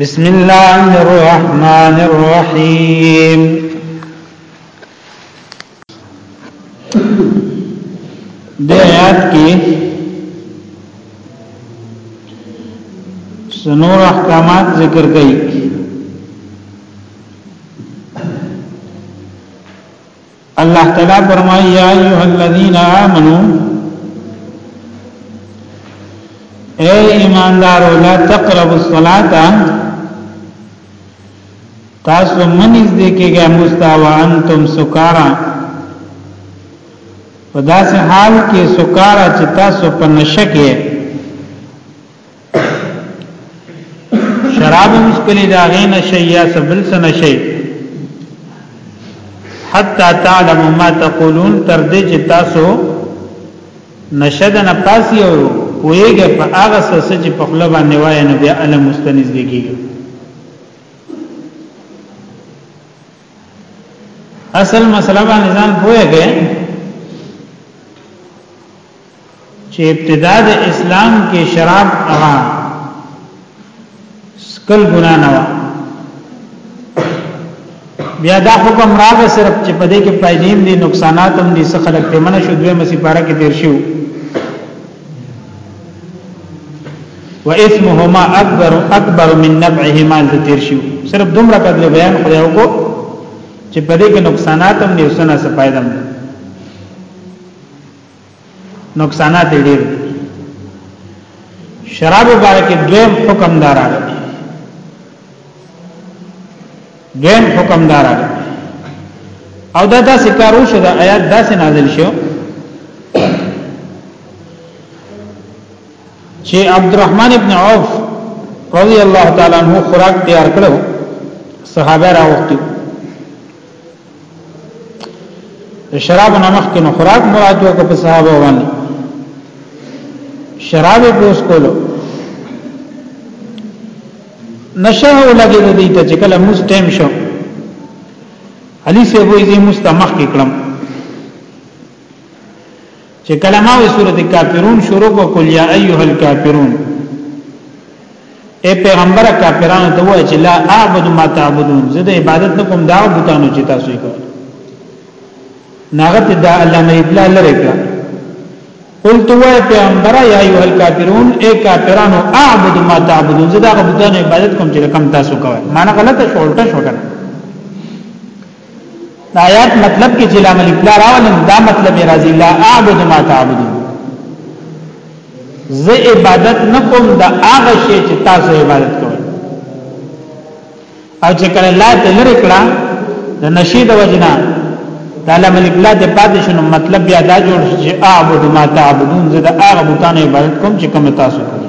بسم الله الرحمن الرحيم دې آیات کې سنور احکامات ذکر کړي الله تعالی فرمایي یا ایه الذین آمنو اے ایماندارو لا تقربوا الصلاۃ تاسو منځ دې کېږه مستوا انتم سکارا په داسې حال کې سکارا چې تاسو په نشه کې شراب مسکلی دا غین شی یا سبل سن شی حتا تعلم ما تقولون تر دې چې تاسو نشد نه پاسی او ویګه په هغه سس چې په خپل باندې وای نو بیا علم مستنز دیږي اصل مسله باندې ځان پوهیږي چې ابتدا د اسلام کې شراب هغه سکل ګنا نه و بیا دا حکم راغی صرف چې په دې کې پایدین دي نقصانات هم دي څه خلک ته منه شو دوی مسی پارا کې تیر شو و اسمهما اکبر اکبر من نفعهما تیر شو صرف دومره قدر بیان خدای وکړو چې په دې کې نقصانات هم دي او څه نه څه فائدہ هم دي نقصانات ډیر دي شراب مبارکه دویم حکم دارا دویم حکم دارا او دا داسې کار وشو دا آیات داسې نازل شو چې عبدالرحمن ابن عوف رضی الله تعالی عنہ خوراک تیار کړو صحابه راوستي شراب نمخ کې نو خوراک مراد وو په صحابه باندې شراب پوس کولو نشه ولګي د دې ته چې کله موږ ټیم شو علي سیبوی دې مستمخ کې کړم چې کلمه وی سورته کافرون شروع کو کول یا ایها الکافرون اے پیغمبر کافرانو ته وای چې لا اعبد ما تعبدون زه د عبادت نه کوم دا بوتانو چې تاسو یې کوئ ناغت دا الله نه ابلا لره کا قلت وای پیغمبر یا ایه الکافرون اے کافرانو اعبد ما تعبدون زه دا بوتانو عبادت کوم چې کوم تاسو کوئ معنی غلطه شولټه شو کنه دا آیات مطلب کې چې لام الف لا راولم دا مطلب راځي لا اعبد ما تعبدون زه عبادت نکوم دا هغه شی چې تاسو عبادت کوئ او چې کله لا ته لری کړه د نشید وجنا دا لام الف لا د پاتې شنو مطلب بیا دا جوړ چې اعبد ما تعبدون زه دا هغه بوتانه عبادت کوم چې کوم تاسو کوئ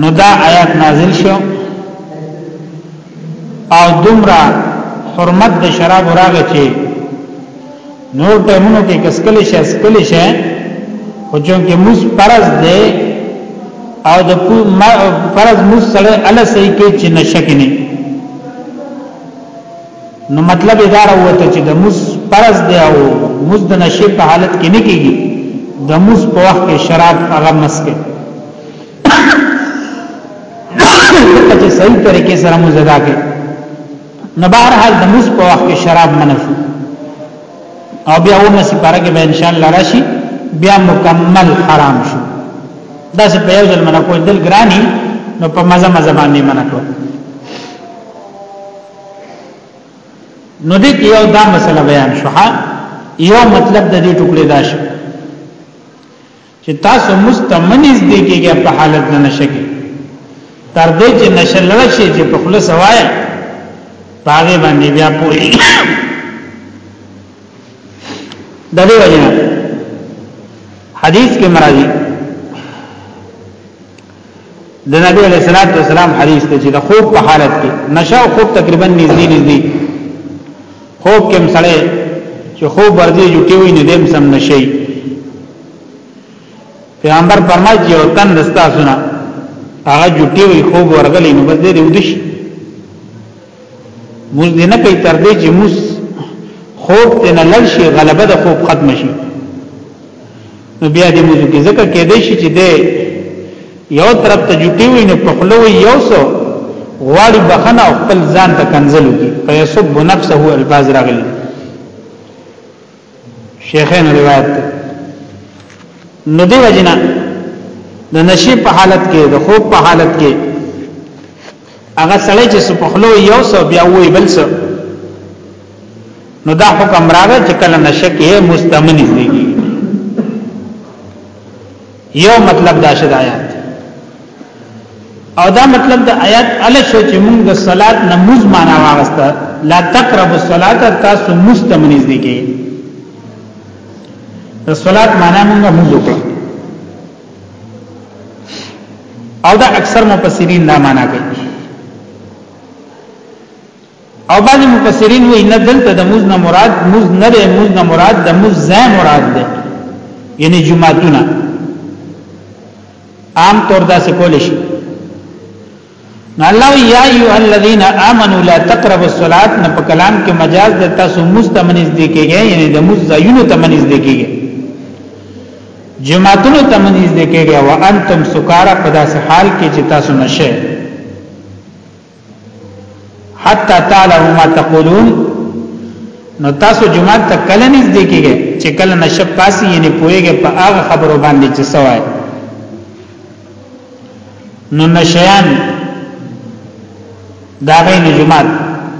نو دا آیات نازل شو او دومره حرمت د شراب راغی چې نور ټیمونو کې کسکل شي اسکل شي خو چون کې موس پرز دی او د فرض موس سره ال صحیح کې چې نشک نه نو مطلب دا راوته چې د مز پرز دی او مز د نشه په حالت کې نه کیږي د مز په وخت کې شراب هغه مسکه ځکه چې صحیح طریقې سره مز ادا کې نو بهر حال د مز په وخت کې شراب منشو او بیا و مسی پاره کې به ان شاء الله راشي بیا مکمل حرام شو دا څه په یو ځل منه کوی دل ګرانی نو په مزه مزه باندې منه کوی نو دې کې یو دا مسله بیان شو یو مطلب د دې ټوکړې دا شو چې تاسو مستمنز دې کېږي په حالت نه نشګي تر دې چې نشل شي چې په خله سوای باغې باندې بیا پوری د دې وجه حدیث کې مرادي د نبی علیہ الصلوۃ والسلام حدیث ته چې د خوب په حالت کې نشه او خوب تقریبا نږدې نږدې خوب کې مسړې چې خوب ورځي جوټي وي نه دیم سم نشي پیغمبر فرمایي چې او تن دستا سنا هغه جوټي وي خوب ورغلي نو بس دې ودش موږ دې نه کوي تر دې چې موږ خوب ته نه لړ شي غلبه د خوب ختم شي نو بیا دې موضوع کې ځکه کې دې شي چې دې یو طرف ته جټي وي نو په خلو یو سو غواړي بخنه او خپل ځان ته کنزل کی فیسب نفسه الباز راغلی شیخین روایت نو دی وجنا د نشي په حالت کې د خوب په حالت کې هغه سړی چې سپخلو یو سو بیا وی بل سو نو دا حکم راغی چې کله نشکه مستمن دی یو مطلب دا شد آیات او دا مطلب د آیات ال شو چې موږ د صلات نموز معنا واغسته لا تقرب الصلاه تاسو مستمن دی کې د صلات معنا موږ موږ وکړو او دا اکثر مفسرین دا معنا کوي او بعض مفسرین وی نه دلته د موز نه مراد موز نه ده موز نه مراد د موز ځای مراد ده یعنی جمعتونه عام طور دا څه کول شي نو الله یا ایه الذین آمنو لا تقربوا الصلاة نه په کلام کې مجاز د تاسو مستمنز دی کېږي یعنی د مزایونو تمنز دی کېږي جماعتونو تمنز دی کېږي او انتم سکارا په داسې حال کې چې تاسو نشه حتا تعلموا ما تقولون نو تاسو جماعت ته کله نږدې کېږي چې کله نشه پاسي یې نه پويږي په هغه خبرو باندې چې سوای نو نشیان دا غین جماعت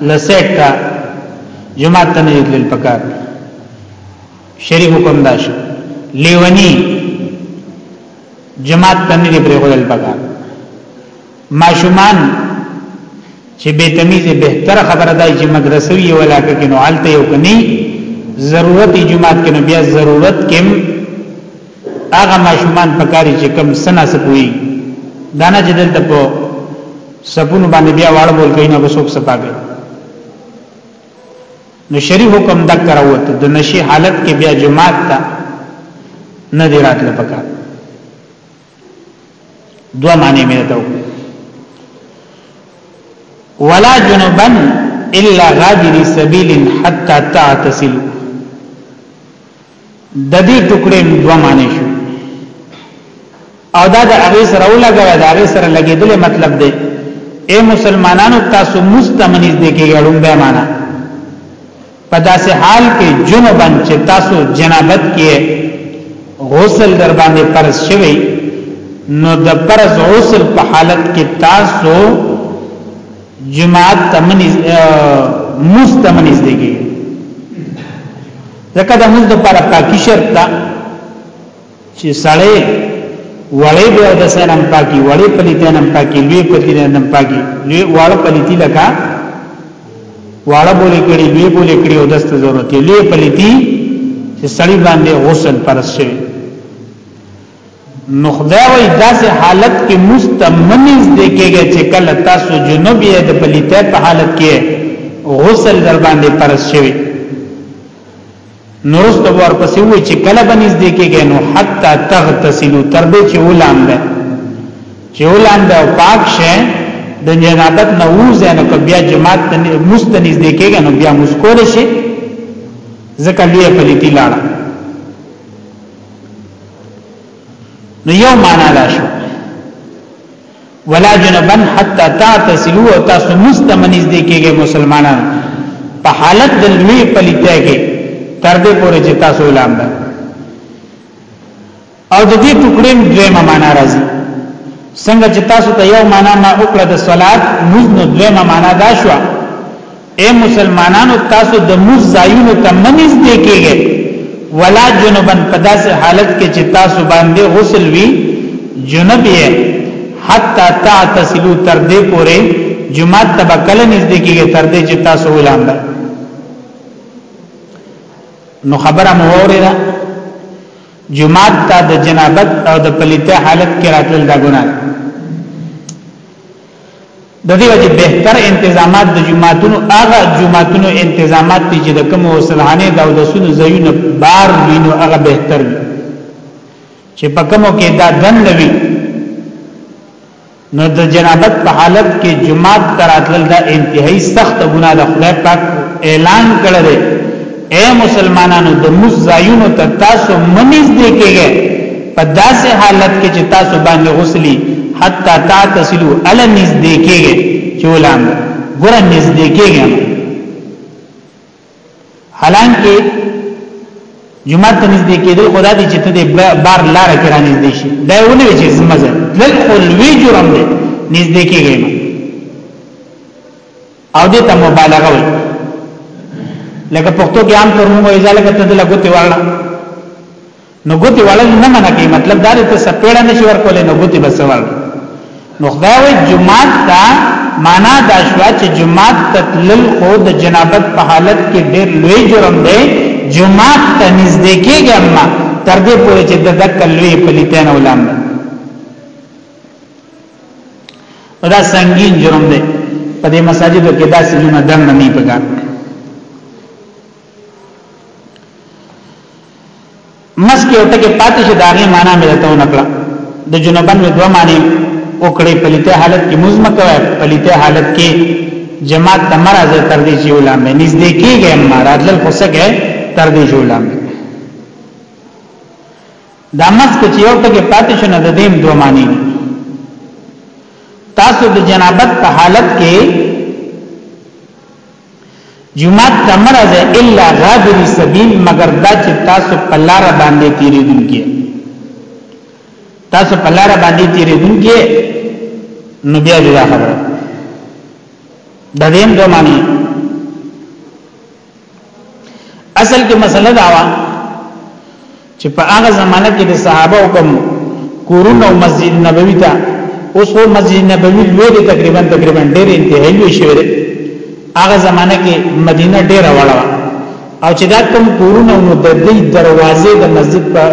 لسیک تا جماعت ته نه تلل پکار شری حکم داش لیونی جماعت ته نه پرې غول پکار ماشومان چې به تمیز بهتر خبره ده چې مدرسې یې ولاکه کې نو حالت یو کني ضرورت جماعت کې نو بیا ضرورت کې هغه ماشومان پکاري چې کم سنا سپوي دانا چې دلته په سپونو باندې بیا واړ بول کوي نه بسوک سپاږي نو شری حکم د کراوت د نشي حالت کې بیا جماعت ته نه دی راتل پکا دوا معنی مې ته ولا جنبن الا غادر سبيل حتى تعتسلوا د دې ټوکړې دوه معنی شو او دا د هغه سره ولګوي دا هغه سره لګیدل مطلب دی اے مسلمانانو تاسو مستمنیز دي کې غړم به معنا په داسې حال کې جنبن چې تاسو جنابت کې غسل در باندې فرض شوی نو د فرض غسل په حالت کې تاسو جماعت تمنیز مستمنیز دي کې ځکه د مز د پر پاکي شرط ده چې سړی وړې به د سلام پاکي وړې پلیتانم پاکي لوی پلیتانم پاکي لوی وړ پلیتی لکه واړه بولې کړي لوی بولې کړي او دست ضرورت لوی پلیتی چې سړی باندې غسل پرس شي نو خدای وای داسې حالت کې مستمنز دی کېږي چې کله تاسو جنوب یې د پلیته په حالت کې غسل در باندې فرض شوی نورست ور پسې وای چې کله بنز دی کېږي نو حتا تغتسلوا تر دې چې ولام ده چې ولام ده پاک شه د جنابت نه وځه نو بیا جماعت مستنز دی کېږي نو بیا مسکول شي ځکه لوی پلیتی لاړه نو یو معنا دا شو ولا جنبن حتا تعتسلوا او تاسو مستمنز دي کېږي مسلمانان په حالت د لوی پلیته کې تر دې پورې چې تاسو اعلان ده او د دې ټوکړې دویمه معنا راځي څنګه چې تاسو ته یو معنا ما وکړه د صلات موږ نو دویمه معنا دا شو اے مسلمانانو تاسو د موز زایونو ته منځ دی کېږي ولا جنبن په داسې حالت کې چې تاسو باندې غسل وی جنب یې حتا تعتسلو تر دې پورې جمعه تبکل نږدې کېږي تر دې چې تاسو ولاندې نو خبره مو وره جمعه ته د جنابت او د پلیته حالت کې راتل دا ګناه د دې وجه بهتر انتظامات د جماعتونو هغه جماعتونو انتظامات دي چې د کوم وسلحانه د اودسونو زینو بار وینو هغه بهتر وي چې په کومو کې دا دن وي نو د جنابت په حالت کې جماعت تراتل دا انتهایی سخت ګناه د خدای پاک اعلان کړی اے مسلمانانو د موز ځایونو ته تاسو منیز دی کېږئ په داسې حالت کې چې تاسو باندې غسلی حتی تعتسلو الا نیز دی کېږئ چې ولام ګره نیز دی کېږئ حالانکه جمعه ته نږدې کېدل خدا دې چې ته دې بار لار کې را نږدې شي دا ونه چې زمزه دل خو لوی جرم دی نږدې کېږي او دې ته مبالغه وي لکه پښتو کې عام طور موږ ایزاله کته د لګوتې ورنه نو ګوتې ولل نه منع کوي مطلب دا دی ته سپېړه نشي ورکولې نو ګوتې بس ورنه نو خدای وي جمعات ته معنا دا شو چې جمعات تتلل خو د جنابت په حالت کې ډېر لوی جرم دی جمعات ته نږدې کېږي اما تر دې پورې چې د دکل لوی پلیتین ولامه دا سنگین جرم دی په دې مساجدو کې دا سجونه دنه نه پکار مسکه او ټکه پاتې شي داغه معنا مې ته نکړه د جنوبن مې دوه معنی وکړې پلیته حالت کې مزمه کوي پلیته حالت کې جماعت تمرا زه تر دې چې علماء نږدې کېږي مراد لل خصګه تر دې چې علماء دا مس کې یو ټکی پاتې شنه د دیم دوه معنی دي تاسو د جنابت په حالت کې جمعه تمرز الا غادر سبیل مگر دا چې تاسو په لار باندې تیریدونکي تاسو په لار باندې تیریدونکي نو بیا دا خبره د دې دوه معنی اصل کې مسله دا و چې په هغه زمانہ کې د صحابه حکم کورونه او مسجد نبوي ته اوس هو مسجد نبوي لوی دی تقریبا تقریبا ډېر انتهایی لوی شوی دی هغه زمانہ کې مدینه ډېره وړه او چې دا کوم کورونه نو د دې دروازې د مسجد په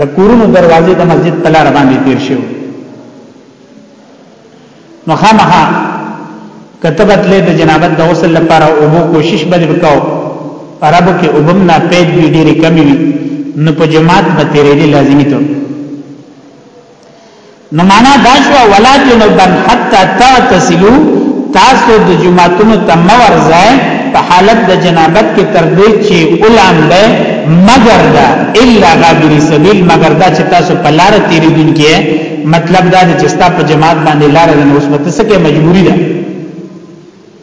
د کورونو دروازې د مسجد په لار باندې تیر شوی نو خامخا کتبت له د جنابت د غسل لپاره او بو کوشش بل وکاو عربو کې وبم نه پېد وی ډېر کم وی نو په جماعت به تیرې دي لازمی ته نو معنا دا شو ولا جنبن حتا تعتسلو تاسو د جمعتونو تم ورځه په حالت د جنابت کې تر دې چې اولام به مگر دا الا غابری سبیل مگر دا چې تاسو په لار تیرې دي کې مطلب دا دی چې ستا په جماعت باندې لار نه اوس به تاسو کې مجبوری ده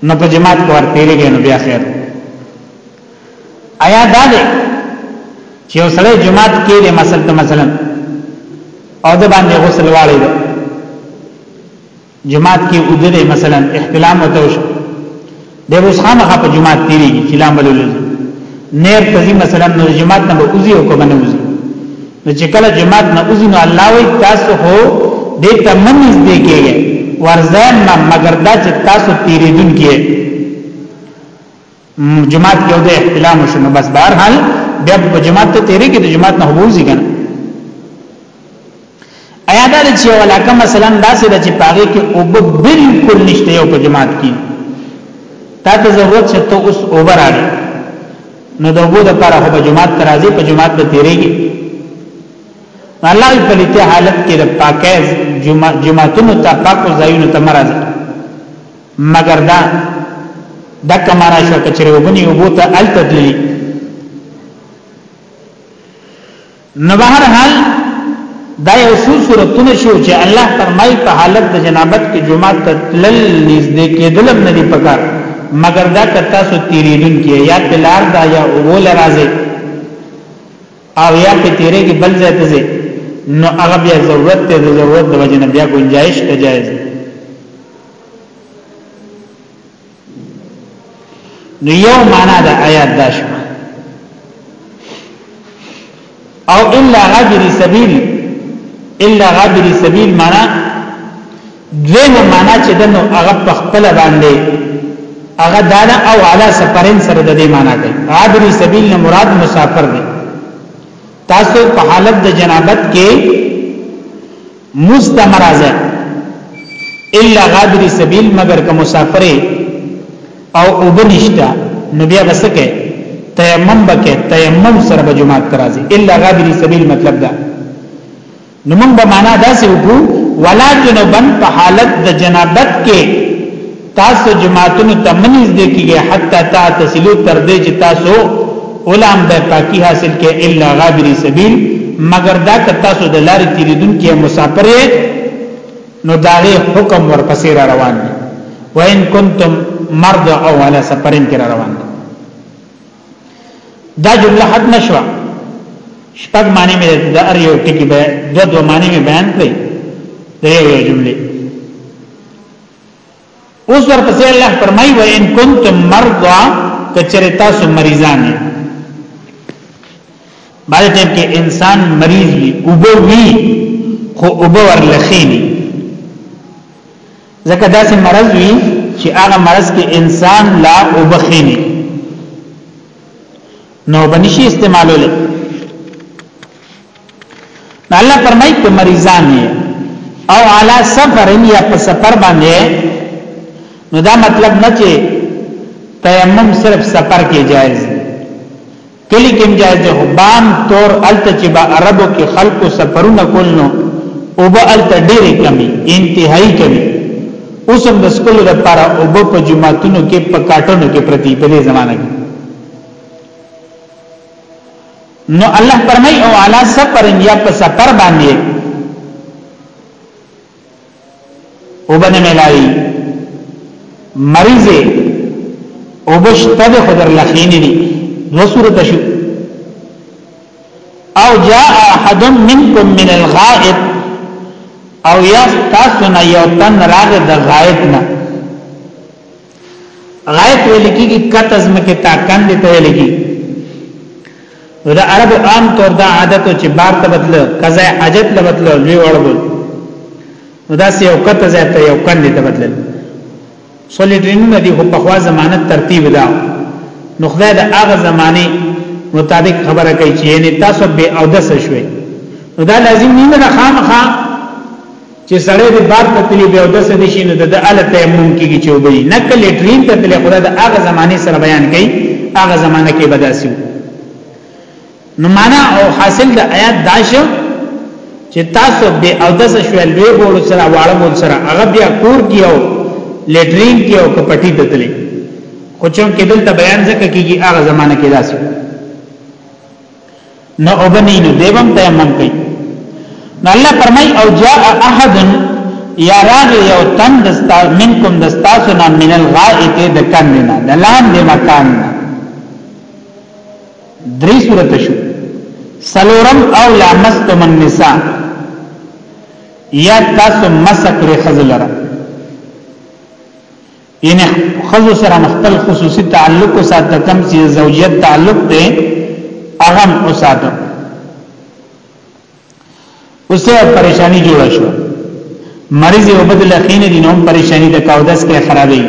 نو په جماعت کو ور تیرېږي نو بیا خیر آیا دا دی چې یو سړی جماعت کې دی مثلا مثلا او د باندې غسل واړی دی جماعت کې ودرې مثلا احتلام وتوش د روز خامخه په جماعت تیری چې لامل ولې نیر تزي مثلا نو جماعت نه وځي او کوم نه وځي نو چې کله جماعت نه وځي نو الله وي تاسو هو دې تمنځ دې کېږي ورزان ما مگر دا چې تاسو تیریدون کې جماعت کې د احتلام شنو بس بهر حال بیا په جماعت ته تیرې کې د جماعت نه هوځي کنه ایا دا چې ولاکه مثلا داسې د چې پاغي کې او بالکل نشته یو په جماعت کې تا ته ضرورت چې ته اوس اوبر اړ نو د وګړو لپاره هو په جماعت ترازی په جماعت به تیریږي الله په لته حالت کې د پاکه جمعه جمعتون ته پاکو ځایونو ته مرزه مګر دا دک معنا شو کچره وبني وبو ته ال تدلی نو بهر حال دا یو څو صورتونه شو چې الله فرمای په حالت د جنابت کې جمعه ته تلل نږدې کېدل نه دی پکار مګر دا کتا سو تیریدون کې یا تلار دا یا اول راځي او یا په تیرې کې بل ځای ته ځي نو هغه بیا ضرورت ته ضرورت د وجنه بیا گنجائش ته جایز نو یو معنا د آیات دا شو او الا غادر سبیل الا غادر سبیل معنا دویمه معنا چې دنو هغه په خپل باندې هغه داله او علا سفرین سره د دې معنا کوي غادر سبیل نه مراد مسافر دی تاسو په حالت د جنابت کې مستمرازه الا غادر سبیل مگر که مسافر او وبنشتا نو بیا بسکه تیمم بکه تیمم سره به جمعه ترازی الا غادر سبیل مطلب دا نو موږ به معنا داسې وکړو ولکن بن په حالت د جنابت کې تاسو جماعتونو ته منځ دې کیږي حتی تا تسلو تر دې چې تاسو اولام به پاکي حاصل کې الا غابري سبیل مگر دا که تاسو د لارې تیریدون کې مسافر یې نو داغه حکم ورپسې را روان دي وان کنتم مرض او علی سفرین کې را روان دي دا جمله حد نشوه شپږ معنی مې د ار یو ټکی به دو دو معنی مې بیان کړې د یو جملې اوس ورپسې الله فرمایي و ان کنتم مرضى کچره تاسو مریضان یې باندې ټیم کې انسان مریض وي او به وي خو او به ورلخینی ځکه داسې مرض وي چې هغه مرض کې انسان لا او بخینی نو بنشي استعمالول الله فرمایي په مریضان او علا سفر یا په سفر باندې نو دا مطلب نه چې تیمم صرف سفر کې جایز دی کلی کې جایز دی بام تور الته چې با عربو کې خلکو سفرونه کول نو او به الته ډېرې کمی انتهایی کمی اوس هم د سکول لپاره او په جمعاتونو کې په کاټونو کې پرتی په دې زمانه کې نو الله فرمای او علا سفر یا په سفر باندې او باندې ملاوي مریض او بشته د خضر لخینی دي نو صورت شو او جاء احد منکم من الغائب او یا تاسو نه یو تن راغ د غائب نه غایت ویل کیږي کت ازمکه تا کند ته ویل کیږي نو د عربو عام طور دا عادت چې بار ته بدل قضا حاجت له بدل لوی وړبل نو دا یو کت ځای ته یو کند ته بدل صلی ټرینونه دی په خوا زمانه ترتیب دا نو خدای د هغه زمانه مطابق خبره کوي چې یعنی تاسو به او دس شوي نو دا لازم نه ده خامخا چې سړی د بار ته تلی به او د څه دي شنو د اله تیمم کیږي چې وبې نه کله ټرین ته تل خدای د هغه زمانه سره بیان کړي هغه زمانه کې بداسي نو معنا او حاصل د آیات داشه چې تاسو به او د څه شوې لوی بول سره واړه بول سره هغه بیا کور کیو لټرین کیو کپټی ته تلی خو چون کې دلته بیان ځکه کیږي هغه زمانه کې داسي نه او بنی نو دیوم تیمم کوي نو الله فرمای او جاء احد یا راغ یو تن دستا منکم دستا سنا من الغائط د کندنا د لاندې مکان درې صورت شو سلورم او لامستم النساء یا تاسو مسکړي خزلره یعنی خزو سره مختل خصوصی تعلق ساته کم چې زوجیت تعلق دی اغم او ساته اوسه پریشانی جوړ شو مریض یو بدل خینه دي نوم پریشانی د کاودس کې خرابې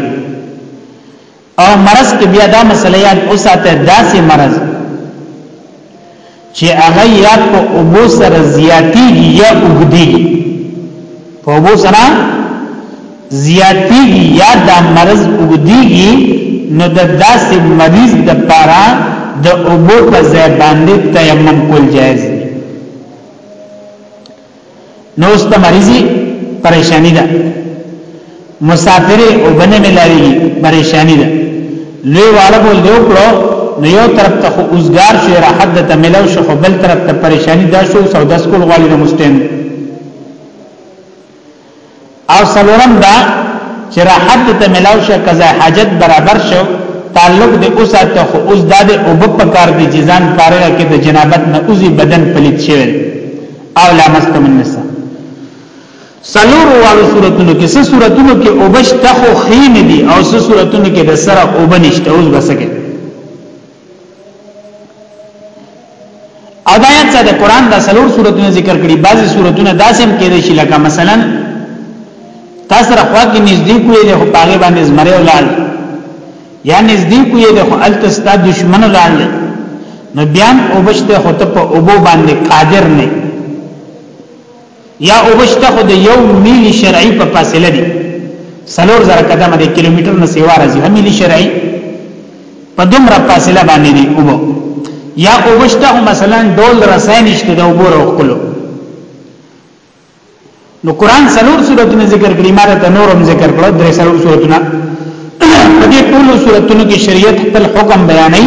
او مرض کې بیا دا مسله یاد اوساته داسې مرض چې هغه یا په اوبو سره زیاتیږي یا اوږدیږي په اوبو سره زیاتیږي یا دا مرض اوږدیږي نو د داسې مریض د پاره د اوبو په ځای باندې تیمم کول جایز نو است مریضی پریشانی ده مسافر او بنه ملاویږي پریشانی ده لوی واړه بول دیو کړو نو یو طرف ته اوسګار شي راحت د تملو شو خو بل طرف ته پریشانی ده شو سودا سکول غالي د مستند او سلورم دا چې راحت ته ملاو شو قضا حاجت برابر شو تعلق د اوسه ته خو اوس دا د او په کار دی جزان پارغه کې د جنابت نه اوزي بدن پلیت شوی او لامستم النساء سلور والو صورتونو کې څه صورتونو کې او بش تخو خین دي او څه صورتونو کې د سره او بنشته اوس بسکه او دا یاد ساته قران دا سلور سورتونه ذکر کړي بعضي سورتونه داسې هم کېدې شي لکه مثلا تاسو را خوا کې نږدې کوی له پاغه باندې زمره ولال یا نږدې کوی له التستا دشمن ولال نو بیان او بشته خطب او بو باندې قادر نه یا اوبشته خو د یو میلی شرعي په فاصله دي سلور زره قدم دی کیلومتر نه سیوا راځي همیلی شرعي په دومره فاصله باندې دی او یا اوبشته مثلا ډول رسای نشته د اوبو روخلو نو قران سلور سورتونه ذکر کړي ماره ته نورم ذکر کړو درې سلور سورتونه په دې ټولو سورتونو کې شریعت خپل حکم بیانوي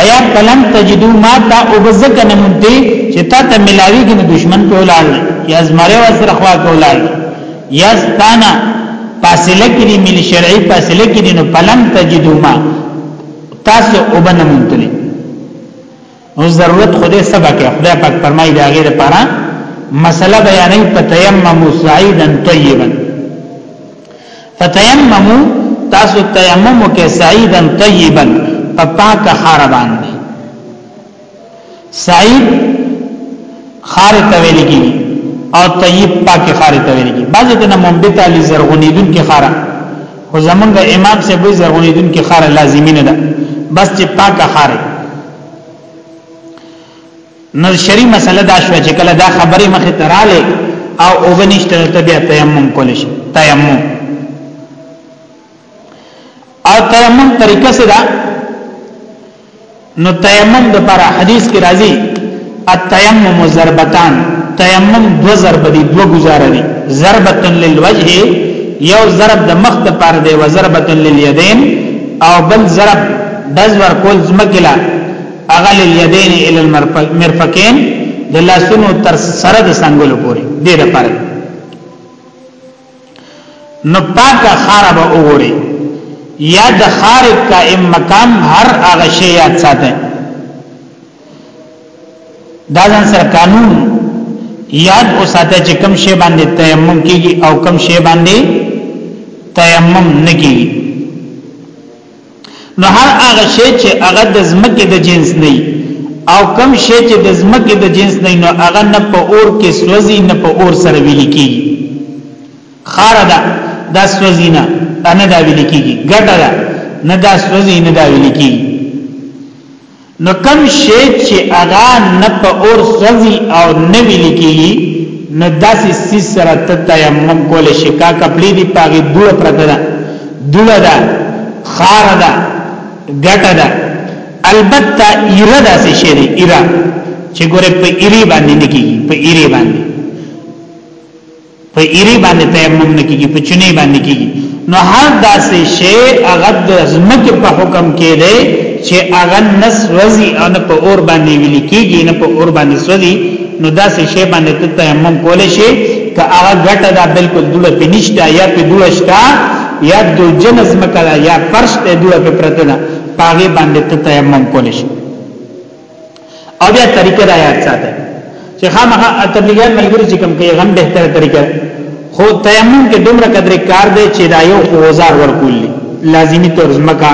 ایا فلم تجدو ما تا او بزک نه مونته چې تا ته ملاوی کې دشمن په ولال یا زمره وسره خوا کې ولال یا ستانا فاصله کې دی مل شرعي فاصله کې دی نو فلم تجدو ما تاسو او بنه مونته او ضرورت خوده سبا کې خدای پاک فرمایي دا غیر پاره مسله بیانې په تیمم سعیدا طیبا فتیممو تاسو تیمم وکړئ سعیدا طیبا په پاکه خار باندې سعید خار ته ویل کی او طیب پاکه خار ته ویل کی بعضی دنه منبت علی زرغونیدون کی خار خو زمونږ امام سے به زرغونیدون کی خار لازمی نه ده بس چې پاکه خار نو شری مسله دا شو چې کله دا خبره مخه تراله او وبنشت ته بیا تیمم کول شي تیمم او تیمم طریقه څه ده نو تیمم د پر حدیث کې راځي التیمم ضربتان تیمم دو ضرب دي دو گزار دي ضربت للوجه یو ضرب د مخ ته پر دی و ضربت للیدین او بل ضرب دز ور کول زمکلا اغل الیدین ال المرفقین د لاسونو تر سره د څنګهلو پورې دې لپاره نو پاکه خارب وګوري یا د خارب قائم مقام هر هغه شی یاد ساته دا ځان سره قانون یاد اوساته چې کم شی باندې تیمم کیږي او کم شی باندې تیمم نه کیږي نو هر هغه شی چې هغه د زمکه د جنس نه او کم شی چې د زمکه د جنس نه نو هغه نه په اور کې سوځي نه په اور سره ویل کیږي خاردا دا سوځي نه نه دا ویل کیږي ګټه نه دا سوځي نه دا ویل کیږي نو کم شی چې هغه نه په اور سوځي او نه ویلي کېږي نو داسې څیز سره ته تیمم کولی شې کا کپړې دي په هغې دوړه پرته ده دوړه ده خاره ده ګټه ده البته ایره داسې شی دی ایره چې ګوره په ایرې باندې نه کېږي په ایرې باندې په ایری باندې تیمم نه کیږي په چنه باندې کیږي نو هر داسې شی هغه د زمکه په حکم کې دی چې هغه نس وزي او نه په اور باندې ویل کیږي نه په اور باندې سوځي نو داسې شی باندې ته تیمم کول شي که هغه ګټه دا بالکل دوله پنيشتا یا په دوله شتا یا د جنز مکه یا فرش ته دوله په پرته ده پاغه باندې ته تیمم کول شي او بیا طریقه د یاد ساته چې خامخا تبلیغات ملګری چې کوم کوي غم به تر طریقه خو تیمم کې دومره قدر کار دی چې دا یو اوزار ورکول لازمی طور زمکا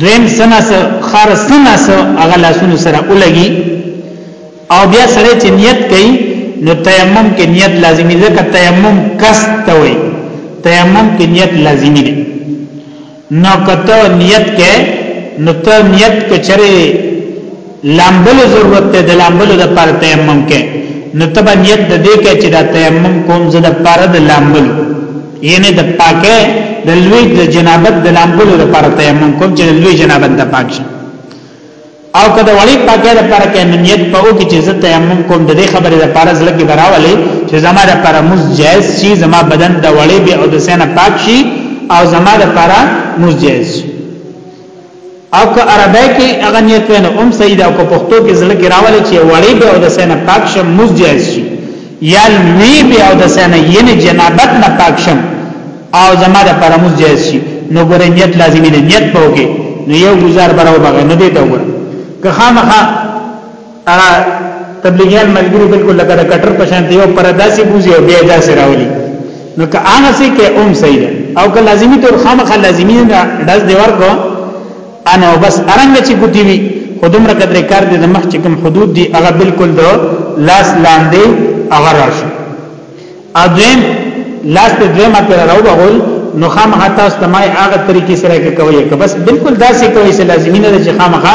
دویم سنه سره خار سنه سره هغه لاسونو سره ولګي او بیا سره چې نیت کوي نو تیمم کې نیت لازمی ځکه تیمم کس ته وي تیمم کې نیت لازمی دی نو کته نیت کې نو ته نیت کچره لامبل ضرورت ته د لامبل د پر تیمم کې نو ته به نیت د دې کې چې دا تیمم کوم زه د پر د لامبل یعنی د پاکه د لوی د جنابت د لامبل د پر تیمم کوم چې لوی جنابت د پاک شي او که د وړې پاکۍ لپاره کې نیت په او کې چې زه تیمم کوم د دې خبرې لپاره ځل کې براولې چې زما لپاره مز جائز شي زما بدن د وړې به او د سینه پاک شي او زما لپاره مز جائز شي او که عربی کې هغه نیت ونه ام سید او که پښتو کې ځل کې راولې چې وړې به او د سینه پاک شم مز جائز شي یا لوی به او د سینه یې جنابت نه پاک شم او زما د پرموز جایز شي نو ګره نیت لازمي دی نیت په وکي نو یو گزار براو بغه نه دی ته وګور که خامخا هغه تبلیغیان ملګری بالکل لکه د کټر په شان دی او پر داسې بوزي او بیا داسې راولي نو که هغه سي کې اوم صحیح ده او که لازمي تور خامخا لازمي نه داس دی ورکو انا بس ارنګ چې ګوتی وي خودم را قدر کار دي د مخ چې کوم حدود دي هغه بالکل دو لاس لاندې هغه راشي اذن لاس په دوه ماته راو بغول نو خامخا تاسو تمای هغه طریقې سره کې کوي که بس بالکل داسې کوي چې لازمي نه ده چې خامخا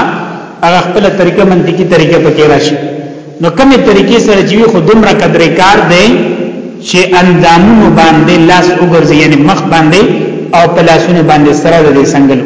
هغه خپل طریقه منطقي طریقه پکې راشي نو کومه طریقې سره چې خو دومره قدرې کار دی چې اندامونو باندې لاس وګرځي یعنی مخ باندې او پلاسونو باندې سره د سنگلو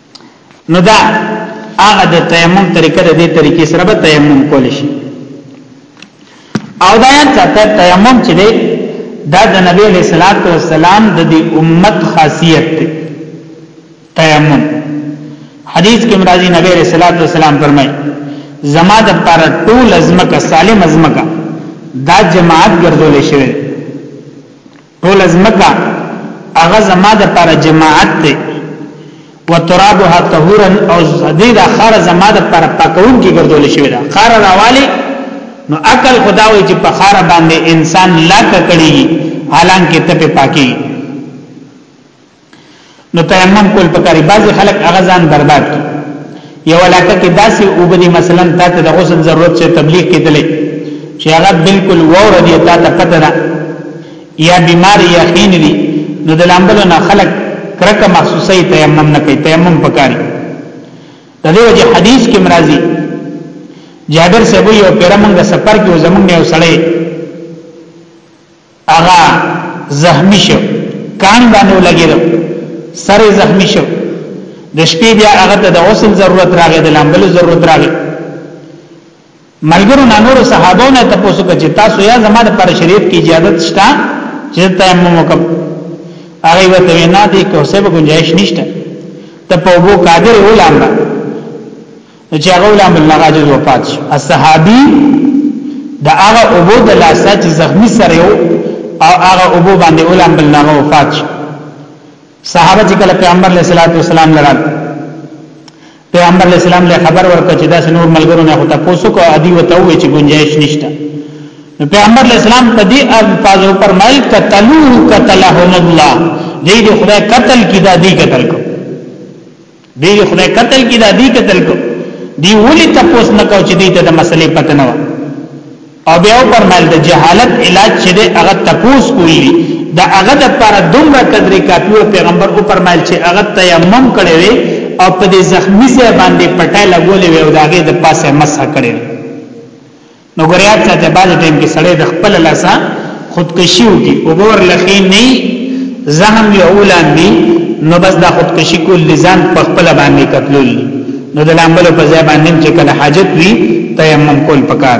نو دا هغه د تیمم طریقه د دې طریقې سره به تیمم کول شي او دا یاد ساته تیمم چې دی دا د نبی له صلوات و سلام د دې امت خاصیت دی تیمم حدیث کې مرাজি نبی له صلوات و سلام فرمای زما د پر ټول ازمکه سالم ازمکه دا جماعت ګرځول شوی ټول ازمکا هغه زما د پر جماعت ته وترابها طهورا او دې دا خار زما د پر پاکون کې ګرځول شوی دا خار راوالی نو عقل خداوي چې په خار باندې انسان لا کړي حالانکه ته په پاکي نو تیمم کول پکاري بعضي خلک هغه ځان برباد کی یو علاقه کې داسې وبدي مثلا تا ته د غسل ضرورت شه تبلیغ کېدلې چې هغه بالکل وور دی تا ته پته ده یا بیمار یا خین دی نو د لامبلو نه خلق کرکه محسوسه تیمم نه کوي تیمم پکاري د دې وجه حدیث کې مرাজি جابر صاحب یو پیرمنګ سفر کې زمونږ یو سړی هغه زخمی شو کان باندې ولګیدو سر زخمی شو د شپې بیا هغه ته د غسل ضرورت راغی د لامبلو ضرورت راغی ملګرو نور صحابو نه تاسو کې تاسو یا زماده پر شریعت کې اجازه شته چې تیمم وکړ هغه وته نه دي کوسه به گنجائش نشته ته په وو قادر ولامه نو چې هغه غلام المغاجد وفات شو الصحابي دا هغه ابو د لاسه چې زخمی سره یو او هغه ابو باندې غلام بالنغه وفات شو صحابه چې کله پیغمبر علیه الصلاۃ والسلام لرل پیغمبر علیه السلام له خبر ورکړ چې دا نور ملګرو نه هوتا پوسو کو ادي وته وی چې گنجائش نشته نو پیغمبر علیه السلام په دې الفاظو پر مل قتلوه قتلهم الله دې دې خدای قتل کی دا دې قتل کو دی خدای قتل کی دا دی قتل کو دی ولی تپوس نکاو چې دی ته د مسلې پته نه او بیا پر مال د جهالت علاج چې دی هغه تپوس کولی دا هغه د پر دومره قدرې کاپیو پیغمبر او پر مال چې هغه تیمم کړي وي او په دې زخمی ځای باندې پټه لګولې وي او داګه د پاسه مسح کړي نو ګریات ساته باز ټیم کې سړی د خپل لاسه خودکشي وکي وګور لخي نه زهم یو لاندې نو بس دا خودکشي کول لزان په خپل باندې قتلول نو د لامل په ځای باندې چې کله حاجت وي تیمم کول پکار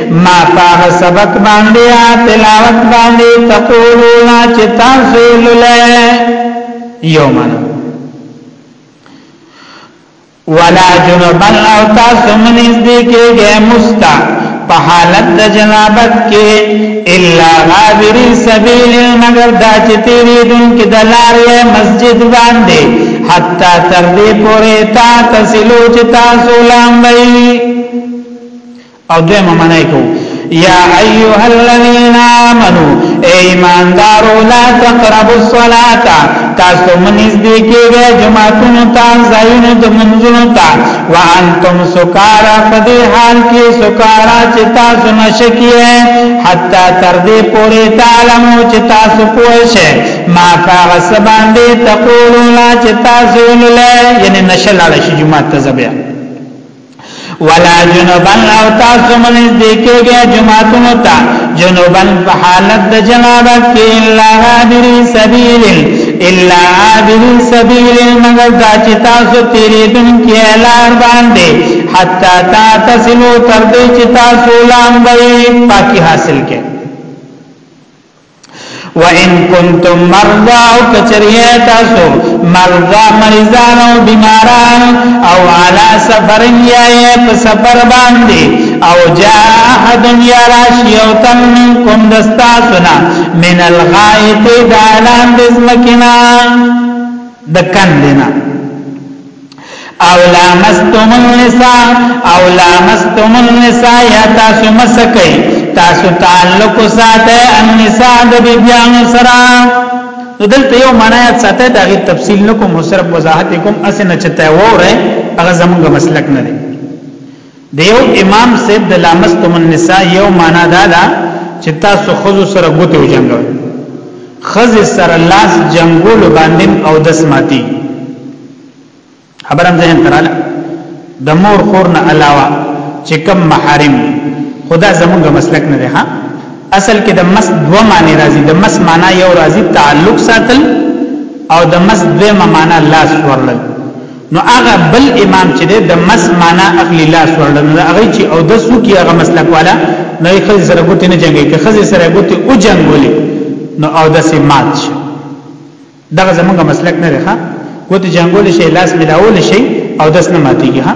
ما پاغ سبق باندې تلاوت باندې تقولون چې تاسو لولای یو معنا ولا جنبن او تاسو منځ دې کېږي مستا په حالت د جنابت کې الا غابر سبیل مگر دا چې تیری دن کې د لارې مسجد باندې حتا تر دې پورې تا تسلو چې تاسو لامبي او دویمه معنی کو یا ایها الذین آمنو ای ایماندارو لا تقربوا الصلاة تاسو منځ دی کېږي جماعتونو ته ځایونو د منځونو ته وانتم سکارا فدی حال کې سکارا چې تاسو نشکیه حتا تر دې پورې تعلمو چې تاسو پوه شئ ما فاغ سبان دې تقولون چې تاسو ولله یعنی نشلاله شي جماعت ته زبیا ولا جنوبن او تاسو منځ دې کېږي جماعتونو ته جنوبن په حالت د جنابت کې الا عابر سبیل الا عابر سبیل مگر دا چې تاسو تیرې دن کې لار باندې حتا تا تسلو تر دې چې تاسو لام به پاکي حاصل کې وان کنتم مرضا او کچریه تاسو مرضا مریضان او بیماران او علا سفر یا په سفر باندې او جاء احد یا راشی او تم منکم دستاسنا من الغائط دالان دزمکنا دکن دینا او لامستم النساء او لامستم النساء یا تاسو مسکی تاسو تعلق ساته النساء د بیبیان سره نو دلته یو معنی ساته دا غي تفصیل نکوم صرف وضاحت کوم اسنه چته وره هغه زمونږ مسلک نه دی د یو امام صاحب د لامستم النساء یو معنا دا ده چې تاسو خزو سره ګوتې وجنګوي خز سره لاس جنگول باندې او دس ماتي خبرم ذهن تراله د مور خور نه علاوه چې کم محارم خدا زمونږ مسلک نه ده ها اصل کې د مس دو معنی راځي د مس معنی یو راځي تعلق ساتل او د مس دوه معنی لاس ورلل نو هغه بل امام چې د مس معنا اخلي لاس ورلن هغه چې او د سوکي هغه مسلک والا نه خل سره ګوتې نه جنگي که خل سره ګوتې او جنگولې نو او د سمات شي دغه زمونږ مسلک نه رخه ګوتې جنگول شي لاس ملاول شي او داس نه ماتيږي ها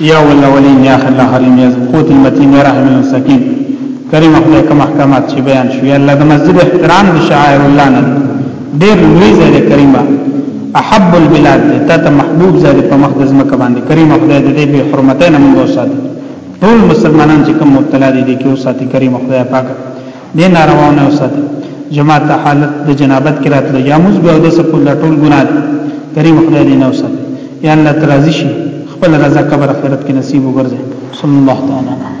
یا الاولین یا اخر الاخرین یا قوت المتین یا رحم المساکین کریم خدای کوم احکامات چې بیان شو یا الله د مسجد احترام د شعائر الله نه ډیر لوی ځای دی کریمه احب البلاد دی تا ته محبوب ځای دی په مقدس مکه باندې کریم خدای دې به حرمت نه موږ وساتي ټول مسلمانان چې کوم مبتلا دي دي کې وساتي کریم خدای پاک دې نارواونه وساتي جماعت ته حالت د جنابت کې راتلو یا موږ به د سکول لا ټول ګناه دي کریم خدای دې نه وساتي یا الله ترازی شي خپل رضا قبر آخرت کې نصیب وګرځي صلی الله تعالی